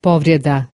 Povreda.